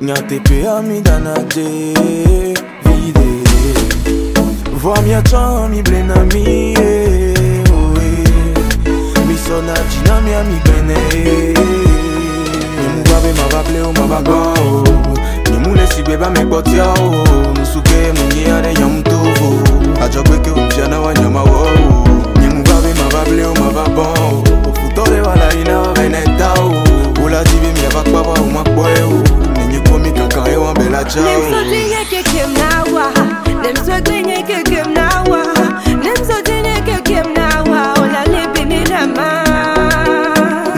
Nyatepeami danade vide Vwa miachan mi blenami mi jinami ami bene Nimugwabe mavaple o mavagwa o Nimulesibe bamekpotia o Nusuke munyiyane nyamtovo Ajabweke umjana wa nyamawa o nemsodinyekekem nemsodinyekekem nawa nemsodinyekekem nawa olalebini nama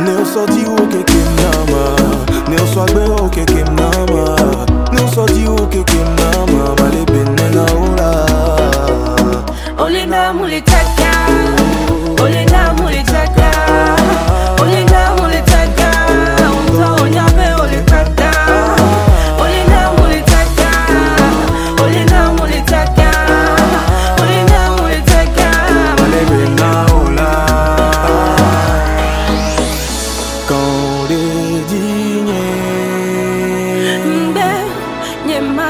neosodi okekem nama neoswagbe okekem nama neosodi okekem nama malebene naola olenda muletaka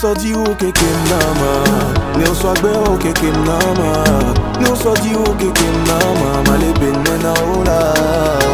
sodi ou ke kem nama Ne ou swagbe ou ke kem nama Ne ou sodi ou ke kem nama Male ben mena ou la.